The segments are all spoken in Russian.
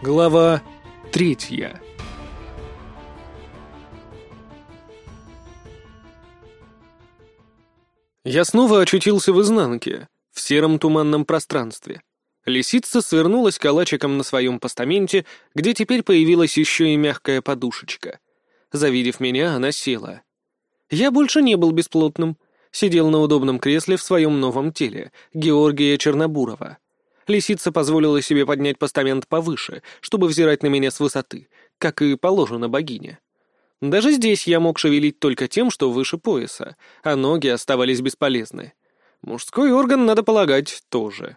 Глава третья. Я снова очутился в изнанке, в сером туманном пространстве. Лисица свернулась калачиком на своем постаменте, где теперь появилась еще и мягкая подушечка. Завидев меня, она села. Я больше не был бесплотным. Сидел на удобном кресле в своем новом теле, Георгия Чернобурова. Лисица позволила себе поднять постамент повыше, чтобы взирать на меня с высоты, как и положено богине. Даже здесь я мог шевелить только тем, что выше пояса, а ноги оставались бесполезны. Мужской орган, надо полагать, тоже.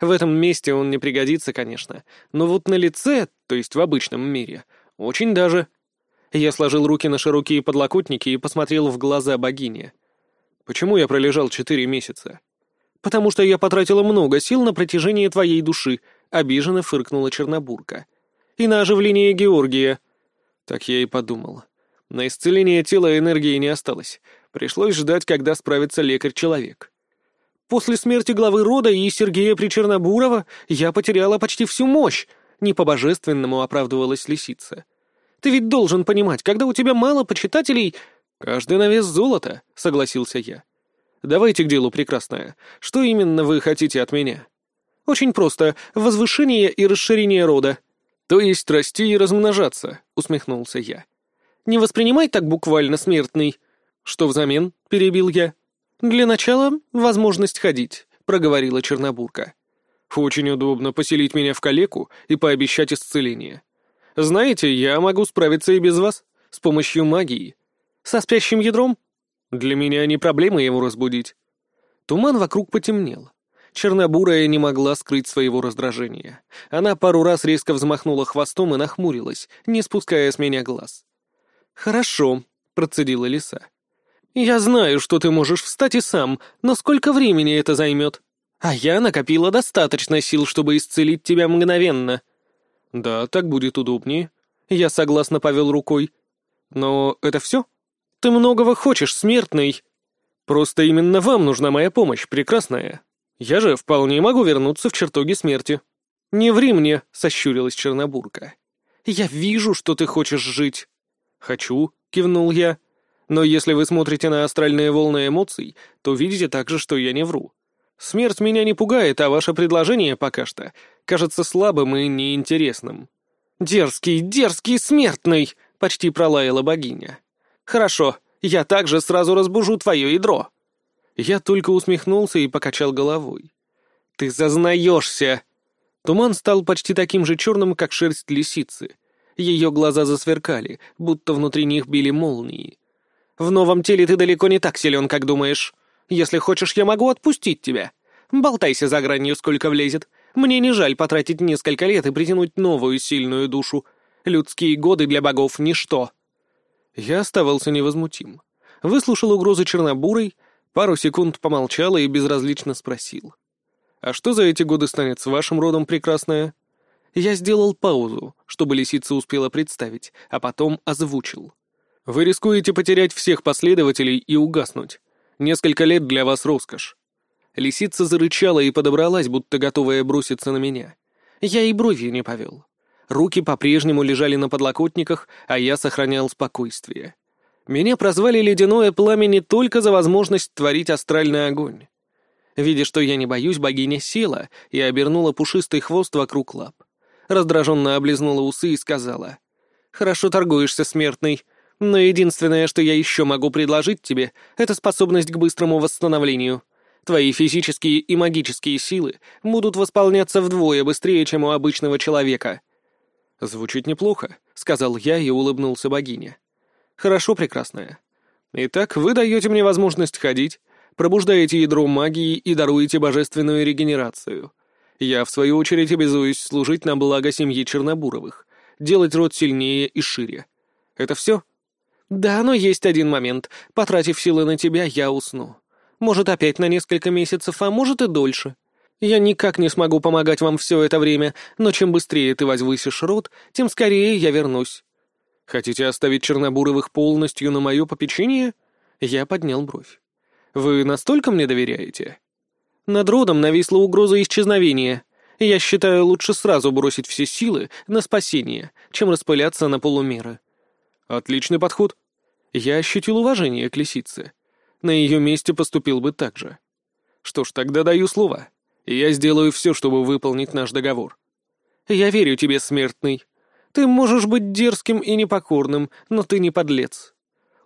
В этом месте он не пригодится, конечно, но вот на лице, то есть в обычном мире, очень даже. Я сложил руки на широкие подлокотники и посмотрел в глаза богине. Почему я пролежал четыре месяца? Потому что я потратила много сил на протяжение твоей души, обиженно фыркнула Чернобурка. И на оживление Георгия. Так я и подумал. На исцеление тела энергии не осталось. Пришлось ждать, когда справится лекарь-человек. После смерти главы рода и Сергея Причернобурова я потеряла почти всю мощь, не по-божественному оправдывалась лисица. Ты ведь должен понимать, когда у тебя мало почитателей... Каждый на вес золота, согласился я. Давайте к делу, прекрасная. Что именно вы хотите от меня? Очень просто. Возвышение и расширение рода. То есть расти и размножаться, усмехнулся я. Не воспринимай так буквально, смертный. Что взамен? Перебил я. Для начала возможность ходить, проговорила Чернобурка. Очень удобно поселить меня в калеку и пообещать исцеление. Знаете, я могу справиться и без вас, с помощью магии. Со спящим ядром? Для меня не проблема его разбудить. Туман вокруг потемнел. Чернобурая не могла скрыть своего раздражения. Она пару раз резко взмахнула хвостом и нахмурилась, не спуская с меня глаз. «Хорошо», — процедила лиса. «Я знаю, что ты можешь встать и сам, но сколько времени это займет? А я накопила достаточно сил, чтобы исцелить тебя мгновенно». «Да, так будет удобнее». Я согласно повел рукой. «Но это все? Ты многого хочешь, смертный. Просто именно вам нужна моя помощь, прекрасная. Я же вполне могу вернуться в чертоги смерти». «Не ври мне», — сощурилась Чернобурка. «Я вижу, что ты хочешь жить». «Хочу», — кивнул я. «Но если вы смотрите на астральные волны эмоций, то видите также, что я не вру. Смерть меня не пугает, а ваше предложение пока что кажется слабым и неинтересным». «Дерзкий, дерзкий смертный!» — почти пролаяла богиня. «Хорошо, я также сразу разбужу твое ядро». Я только усмехнулся и покачал головой. «Ты зазнаешься!» Туман стал почти таким же черным, как шерсть лисицы. Ее глаза засверкали, будто внутри них били молнии. «В новом теле ты далеко не так силен, как думаешь. Если хочешь, я могу отпустить тебя. Болтайся за гранью, сколько влезет. Мне не жаль потратить несколько лет и притянуть новую сильную душу. Людские годы для богов — ничто». Я оставался невозмутим. Выслушал угрозы Чернобурой, пару секунд помолчал и безразлично спросил. «А что за эти годы станет с вашим родом, прекрасная?» Я сделал паузу, чтобы лисица успела представить, а потом озвучил. «Вы рискуете потерять всех последователей и угаснуть. Несколько лет для вас роскошь. Лисица зарычала и подобралась, будто готовая броситься на меня. Я и бровью не повел. Руки по-прежнему лежали на подлокотниках, а я сохранял спокойствие. Меня прозвали «Ледяное пламя» не только за возможность творить астральный огонь. Видя, что я не боюсь, богиня села и обернула пушистый хвост вокруг лап. Раздраженно облизнула усы и сказала. «Хорошо торгуешься, смертный, но единственное, что я еще могу предложить тебе, это способность к быстрому восстановлению. Твои физические и магические силы будут восполняться вдвое быстрее, чем у обычного человека». «Звучит неплохо», — сказал я и улыбнулся богине. «Хорошо, прекрасная. Итак, вы даете мне возможность ходить, пробуждаете ядро магии и даруете божественную регенерацию. Я, в свою очередь, обязуюсь служить на благо семьи Чернобуровых, делать род сильнее и шире. Это все?» «Да, но есть один момент. Потратив силы на тебя, я усну. Может, опять на несколько месяцев, а может и дольше. Я никак не смогу помогать вам все это время, но чем быстрее ты возвысишь род, тем скорее я вернусь. Хотите оставить Чернобуровых полностью на мое попечение? Я поднял бровь. Вы настолько мне доверяете? Над родом нависла угроза исчезновения. Я считаю, лучше сразу бросить все силы на спасение, чем распыляться на полумеры. Отличный подход. Я ощутил уважение к лисице. На ее месте поступил бы так же. Что ж, тогда даю слово. Я сделаю все, чтобы выполнить наш договор. Я верю тебе, смертный. Ты можешь быть дерзким и непокорным, но ты не подлец.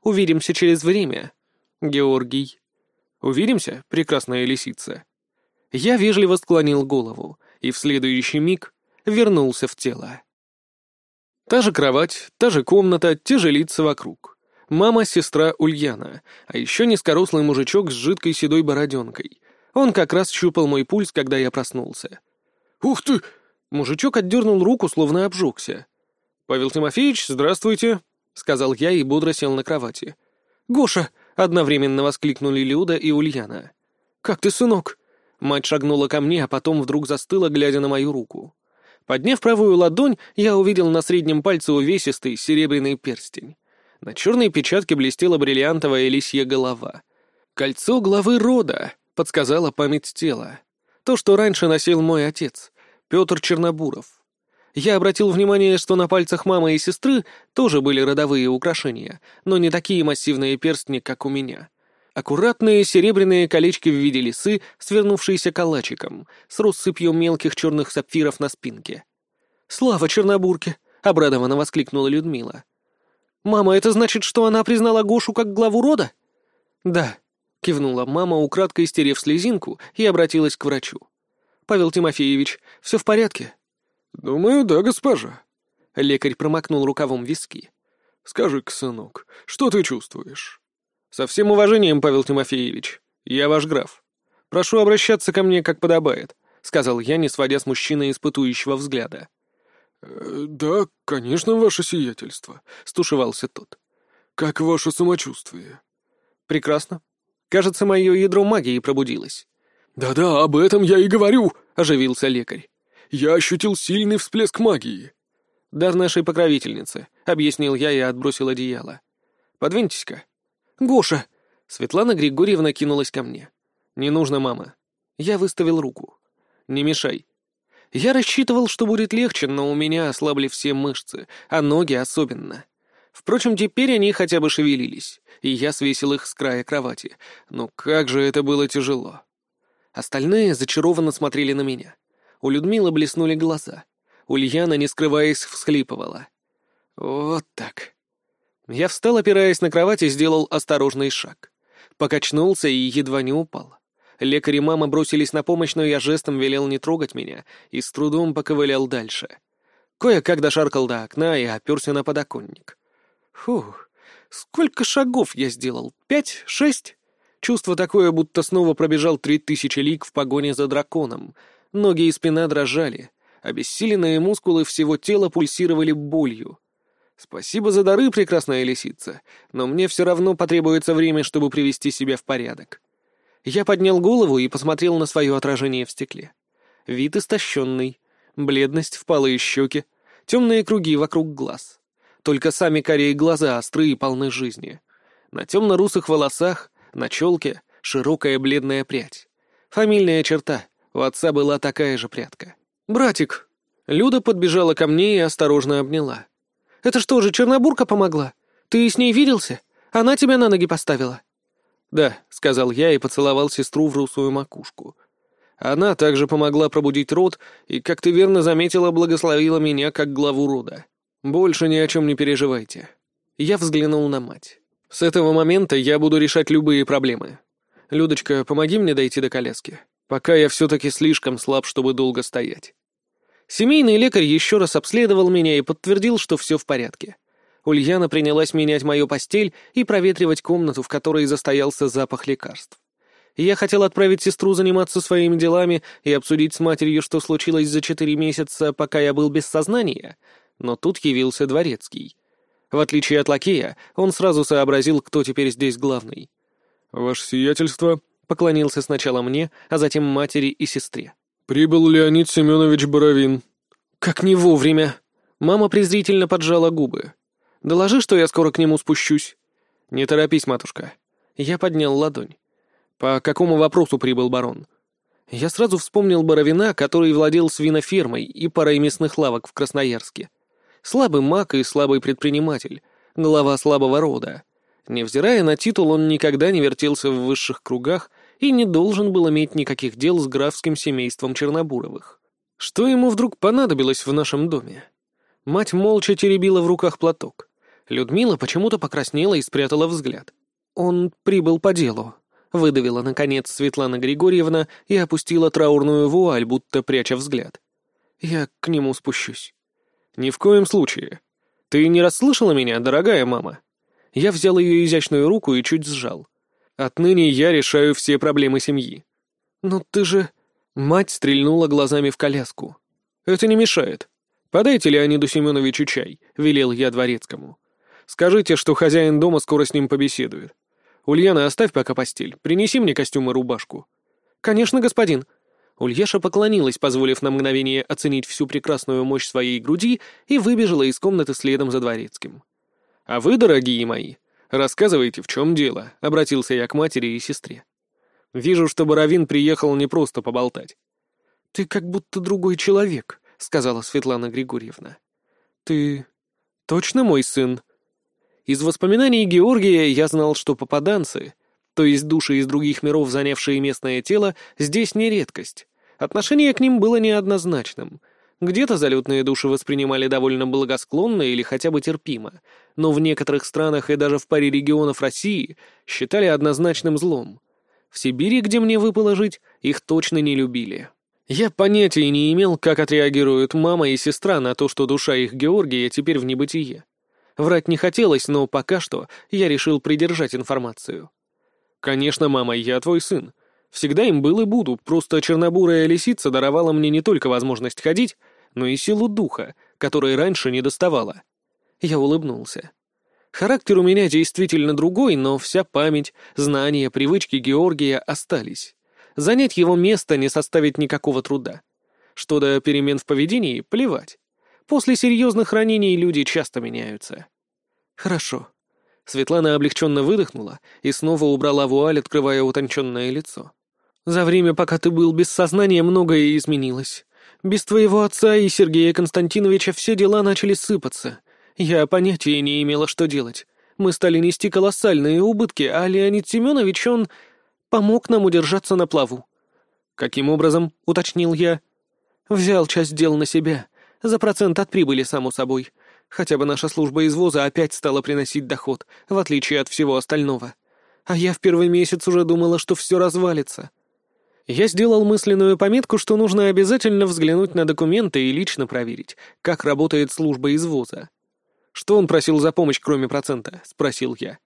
Увидимся через время, Георгий. Увидимся, прекрасная лисица. Я вежливо склонил голову и в следующий миг вернулся в тело. Та же кровать, та же комната, те же лица вокруг. Мама, сестра Ульяна, а еще низкорослый мужичок с жидкой седой бороденкой. Он как раз щупал мой пульс, когда я проснулся. «Ух ты!» Мужичок отдернул руку, словно обжегся. «Павел Тимофеевич, здравствуйте!» — сказал я и бодро сел на кровати. «Гоша!» — одновременно воскликнули Люда и Ульяна. «Как ты, сынок?» Мать шагнула ко мне, а потом вдруг застыла, глядя на мою руку. Подняв правую ладонь, я увидел на среднем пальце увесистый серебряный перстень. На черной печатке блестела бриллиантовая лисья голова. «Кольцо главы рода», — подсказала память тела. То, что раньше носил мой отец, Петр Чернобуров. Я обратил внимание, что на пальцах мамы и сестры тоже были родовые украшения, но не такие массивные перстни, как у меня. Аккуратные серебряные колечки в виде лисы, свернувшиеся калачиком, с россыпью мелких черных сапфиров на спинке. «Слава Чернобурке!» — обрадованно воскликнула Людмила. «Мама, это значит, что она признала Гошу как главу рода?» «Да», — кивнула мама, украдкой стерев слезинку, и обратилась к врачу. «Павел Тимофеевич, все в порядке?» «Думаю, да, госпожа». Лекарь промокнул рукавом виски. «Скажи-ка, сынок, что ты чувствуешь?» «Со всем уважением, Павел Тимофеевич, я ваш граф. Прошу обращаться ко мне, как подобает», — сказал я, не сводя с мужчины испытующего взгляда. «Э, «Да, конечно, ваше сиятельство», — стушевался тот. «Как ваше самочувствие?» «Прекрасно. Кажется, мое ядро магии пробудилось». «Да-да, об этом я и говорю», — оживился лекарь. «Я ощутил сильный всплеск магии». «Дар нашей покровительницы», — объяснил я и отбросил одеяло. «Подвиньтесь-ка». «Гоша!» Светлана Григорьевна кинулась ко мне. «Не нужно, мама». Я выставил руку. «Не мешай». Я рассчитывал, что будет легче, но у меня ослабли все мышцы, а ноги особенно. Впрочем, теперь они хотя бы шевелились, и я свесил их с края кровати. Но как же это было тяжело. Остальные зачарованно смотрели на меня. У Людмилы блеснули глаза. Ульяна, не скрываясь, всхлипывала. Вот так. Я встал, опираясь на кровать, и сделал осторожный шаг. Покачнулся и едва не упал. Лекарь и мама бросились на помощь, но я жестом велел не трогать меня и с трудом поковылял дальше. Кое-как дошаркал до окна и оперся на подоконник. Фух, сколько шагов я сделал? Пять? Шесть? Чувство такое, будто снова пробежал три тысячи лиг в погоне за драконом. Ноги и спина дрожали. Обессиленные мускулы всего тела пульсировали болью. «Спасибо за дары, прекрасная лисица, но мне все равно потребуется время, чтобы привести себя в порядок». Я поднял голову и посмотрел на свое отражение в стекле. Вид истощенный, бледность, впалые щеки, темные круги вокруг глаз. Только сами корей глаза острые и полны жизни. На темно-русых волосах, на челке широкая бледная прядь. Фамильная черта, у отца была такая же прядка. «Братик!» Люда подбежала ко мне и осторожно обняла. Это что же, Чернобурка помогла? Ты с ней виделся? Она тебя на ноги поставила?» «Да», — сказал я и поцеловал сестру в русую макушку. Она также помогла пробудить род и, как ты верно заметила, благословила меня как главу рода. Больше ни о чем не переживайте. Я взглянул на мать. С этого момента я буду решать любые проблемы. Людочка, помоги мне дойти до коляски, пока я все-таки слишком слаб, чтобы долго стоять. Семейный лекарь еще раз обследовал меня и подтвердил, что все в порядке. Ульяна принялась менять мою постель и проветривать комнату, в которой застоялся запах лекарств. Я хотел отправить сестру заниматься своими делами и обсудить с матерью, что случилось за четыре месяца, пока я был без сознания, но тут явился дворецкий. В отличие от лакея, он сразу сообразил, кто теперь здесь главный. «Ваше сиятельство», — поклонился сначала мне, а затем матери и сестре. «Прибыл Леонид Семенович Боровин». «Как не вовремя!» Мама презрительно поджала губы. «Доложи, что я скоро к нему спущусь». «Не торопись, матушка». Я поднял ладонь. «По какому вопросу прибыл барон?» Я сразу вспомнил Боровина, который владел свинофермой и парой мясных лавок в Красноярске. Слабый маг и слабый предприниматель, глава слабого рода. Невзирая на титул, он никогда не вертелся в высших кругах и не должен был иметь никаких дел с графским семейством Чернобуровых. Что ему вдруг понадобилось в нашем доме? Мать молча теребила в руках платок. Людмила почему-то покраснела и спрятала взгляд. Он прибыл по делу. Выдавила, наконец, Светлана Григорьевна и опустила траурную вуаль, будто пряча взгляд. Я к нему спущусь. «Ни в коем случае. Ты не расслышала меня, дорогая мама?» Я взял ее изящную руку и чуть сжал. «Отныне я решаю все проблемы семьи». «Но ты же...» Мать стрельнула глазами в коляску. «Это не мешает. Подайте Леониду Семеновичу чай», — велел я дворецкому. «Скажите, что хозяин дома скоро с ним побеседует. Ульяна, оставь пока постель. Принеси мне костюм и рубашку». «Конечно, господин», Ульяша поклонилась, позволив на мгновение оценить всю прекрасную мощь своей груди, и выбежала из комнаты следом за дворецким. «А вы, дорогие мои, рассказывайте, в чем дело», — обратился я к матери и сестре. «Вижу, что Боровин приехал не просто поболтать». «Ты как будто другой человек», — сказала Светлана Григорьевна. «Ты точно мой сын?» Из воспоминаний Георгия я знал, что попаданцы — то есть души из других миров, занявшие местное тело, здесь не редкость. Отношение к ним было неоднозначным. Где-то залетные души воспринимали довольно благосклонно или хотя бы терпимо, но в некоторых странах и даже в паре регионов России считали однозначным злом. В Сибири, где мне выпало жить, их точно не любили. Я понятия не имел, как отреагируют мама и сестра на то, что душа их Георгия теперь в небытие. Врать не хотелось, но пока что я решил придержать информацию. «Конечно, мама, я твой сын. Всегда им был и буду, просто чернобурая лисица даровала мне не только возможность ходить, но и силу духа, которой раньше не доставала». Я улыбнулся. Характер у меня действительно другой, но вся память, знания, привычки Георгия остались. Занять его место не составит никакого труда. Что до перемен в поведении, плевать. После серьезных ранений люди часто меняются. Хорошо. Светлана облегченно выдохнула и снова убрала вуаль, открывая утонченное лицо. «За время, пока ты был без сознания, многое изменилось. Без твоего отца и Сергея Константиновича все дела начали сыпаться. Я понятия не имела, что делать. Мы стали нести колоссальные убытки, а Леонид Семенович, он помог нам удержаться на плаву». «Каким образом?» — уточнил я. «Взял часть дел на себя. За процент от прибыли, само собой. Хотя бы наша служба извоза опять стала приносить доход, в отличие от всего остального. А я в первый месяц уже думала, что все развалится. Я сделал мысленную пометку, что нужно обязательно взглянуть на документы и лично проверить, как работает служба извоза. «Что он просил за помощь, кроме процента?» — спросил я.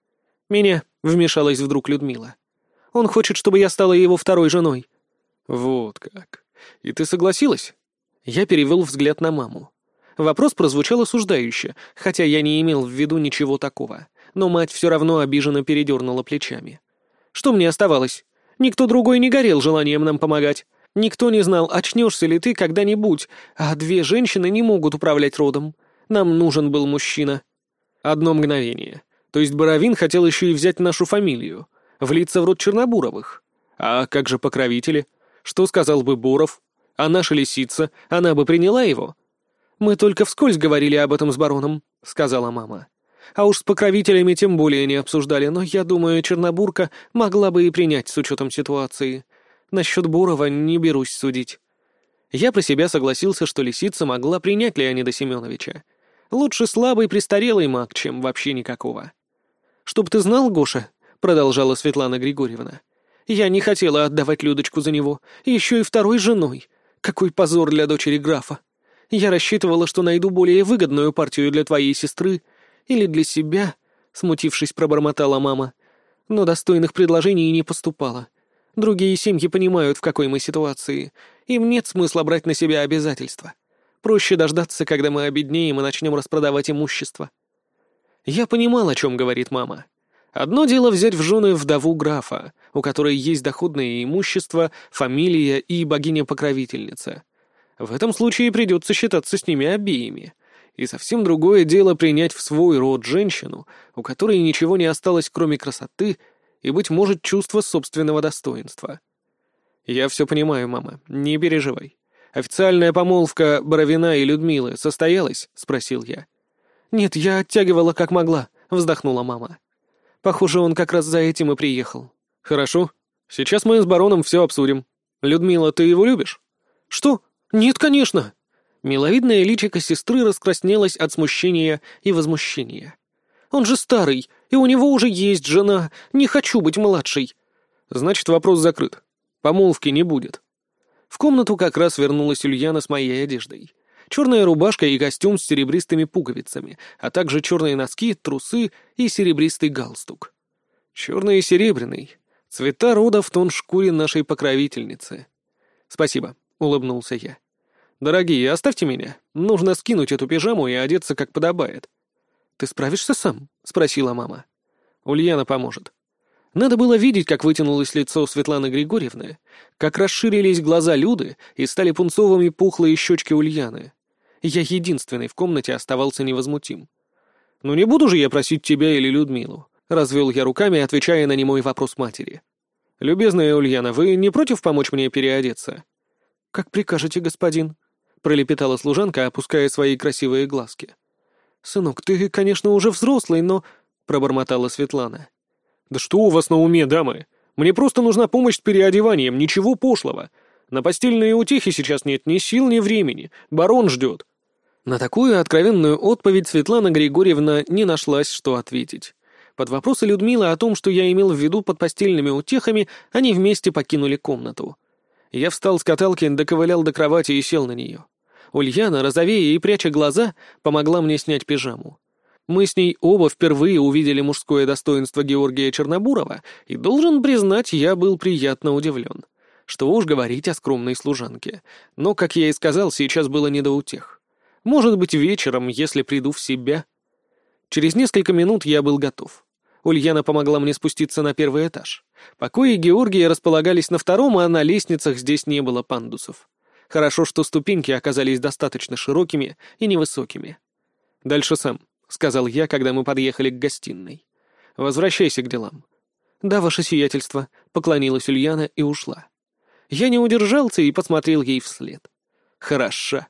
«Меня», — вмешалась вдруг Людмила. «Он хочет, чтобы я стала его второй женой». «Вот как. И ты согласилась?» Я перевел взгляд на маму. Вопрос прозвучал осуждающе, хотя я не имел в виду ничего такого. Но мать все равно обиженно передернула плечами. Что мне оставалось? Никто другой не горел желанием нам помогать. Никто не знал, очнешься ли ты когда-нибудь, а две женщины не могут управлять родом. Нам нужен был мужчина. Одно мгновение. То есть Боровин хотел еще и взять нашу фамилию, влиться в род Чернобуровых. А как же покровители? Что сказал бы Боров? А наша лисица, она бы приняла его? «Мы только вскользь говорили об этом с бароном», — сказала мама. «А уж с покровителями тем более не обсуждали, но я думаю, Чернобурка могла бы и принять с учетом ситуации. Насчет Бурова не берусь судить». Я про себя согласился, что лисица могла принять Леонида Семеновича. Лучше слабый престарелый маг, чем вообще никакого. «Чтоб ты знал, Гоша», — продолжала Светлана Григорьевна, — «я не хотела отдавать Людочку за него, еще и второй женой. Какой позор для дочери графа!» Я рассчитывала, что найду более выгодную партию для твоей сестры или для себя, смутившись, пробормотала мама. Но достойных предложений не поступало. Другие семьи понимают, в какой мы ситуации. Им нет смысла брать на себя обязательства. Проще дождаться, когда мы обеднеем и начнем распродавать имущество. Я понимал, о чем говорит мама. Одно дело взять в жены вдову графа, у которой есть доходное имущество, фамилия и богиня-покровительница. В этом случае придется считаться с ними обеими. И совсем другое дело принять в свой род женщину, у которой ничего не осталось, кроме красоты и, быть может, чувства собственного достоинства. «Я все понимаю, мама, не переживай. Официальная помолвка Боровина и Людмилы состоялась?» — спросил я. «Нет, я оттягивала как могла», — вздохнула мама. «Похоже, он как раз за этим и приехал». «Хорошо. Сейчас мы с бароном все обсудим. Людмила, ты его любишь?» «Что? Нет, конечно!» Миловидная личико сестры раскраснелась от смущения и возмущения. «Он же старый, и у него уже есть жена. Не хочу быть младшей». «Значит, вопрос закрыт. Помолвки не будет». В комнату как раз вернулась Ульяна с моей одеждой. Черная рубашка и костюм с серебристыми пуговицами, а также черные носки, трусы и серебристый галстук. Черный и серебряный. Цвета рода в тон шкуре нашей покровительницы. «Спасибо», — улыбнулся я. «Дорогие, оставьте меня. Нужно скинуть эту пижаму и одеться как подобает». «Ты справишься сам?» — спросила мама. «Ульяна поможет». Надо было видеть, как вытянулось лицо Светланы Григорьевны, как расширились глаза Люды и стали пунцовыми пухлые щечки Ульяны. Я единственный в комнате оставался невозмутим. «Ну не буду же я просить тебя или Людмилу», — развел я руками, отвечая на немой вопрос матери. «Любезная Ульяна, вы не против помочь мне переодеться?» «Как прикажете, господин», — пролепетала служанка, опуская свои красивые глазки. «Сынок, ты, конечно, уже взрослый, но...» — пробормотала Светлана. «Да что у вас на уме, дамы? Мне просто нужна помощь с переодеванием, ничего пошлого. На постельные утехи сейчас нет ни сил, ни времени. Барон ждет». На такую откровенную отповедь Светлана Григорьевна не нашлась, что ответить. Под вопросы Людмилы о том, что я имел в виду под постельными утехами, они вместе покинули комнату. Я встал с каталки, доковылял до кровати и сел на нее. Ульяна, розовея и пряча глаза, помогла мне снять пижаму. Мы с ней оба впервые увидели мужское достоинство Георгия Чернобурова, и, должен признать, я был приятно удивлен. Что уж говорить о скромной служанке. Но, как я и сказал, сейчас было не до утех. Может быть, вечером, если приду в себя. Через несколько минут я был готов. Ульяна помогла мне спуститься на первый этаж. Покои Георгия располагались на втором, а на лестницах здесь не было пандусов. Хорошо, что ступеньки оказались достаточно широкими и невысокими. «Дальше сам», — сказал я, когда мы подъехали к гостиной. «Возвращайся к делам». «Да, ваше сиятельство», — поклонилась Ульяна и ушла. Я не удержался и посмотрел ей вслед. «Хороша.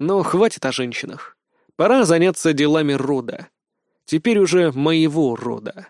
Но хватит о женщинах. Пора заняться делами рода. Теперь уже моего рода».